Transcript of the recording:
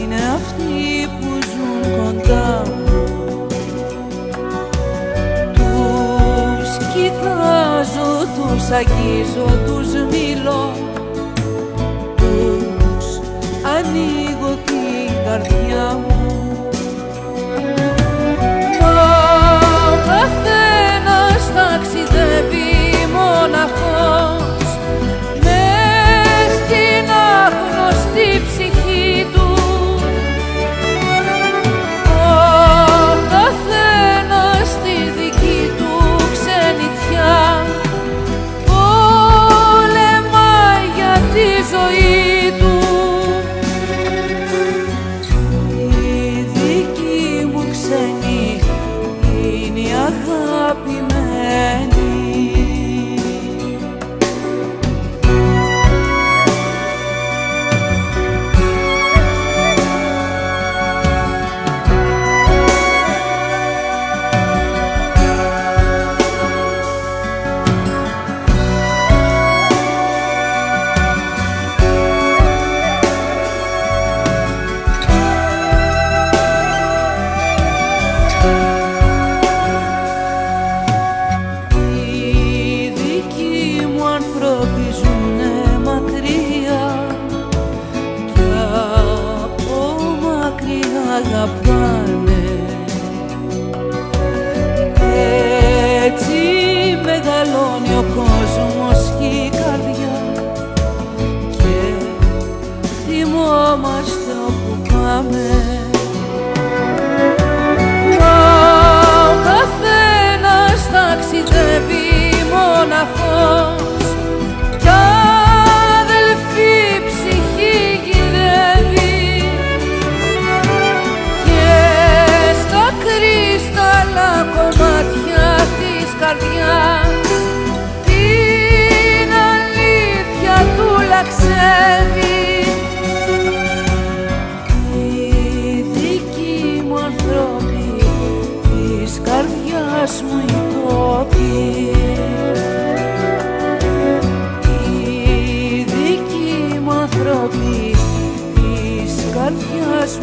είναι αυτοί που ζουν κοντά. Τους κοιτάζω, τους αγγίζω, τους μιλώ. μελώνει ο κόσμος και η καρδιά. Και θυμόμαστε όπου πάμε. Ο καθένας ταξιδεύει μοναχός. Κι αδελφή ψυχή γυρεύει. Και στα κρίσταλα κομμάτια της καρδιάς. καρδιάς μου η κόπη η δική μου ανθρωπή της καρδιάς